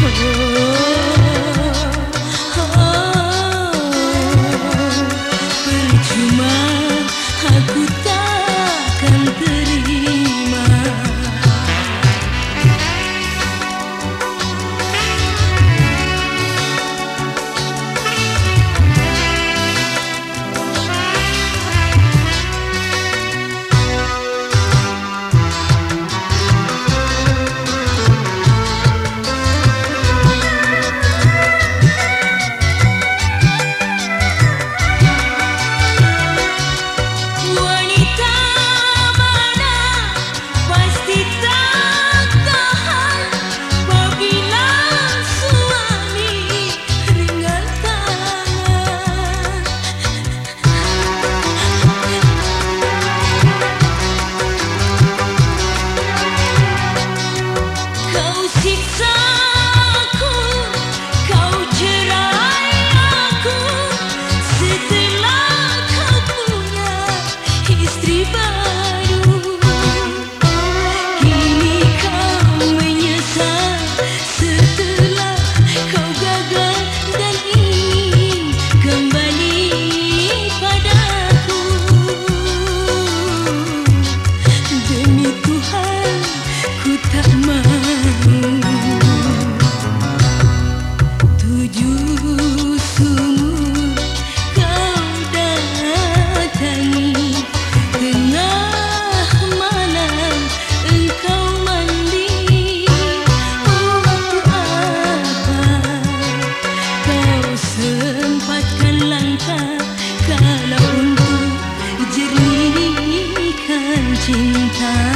Percuma Oh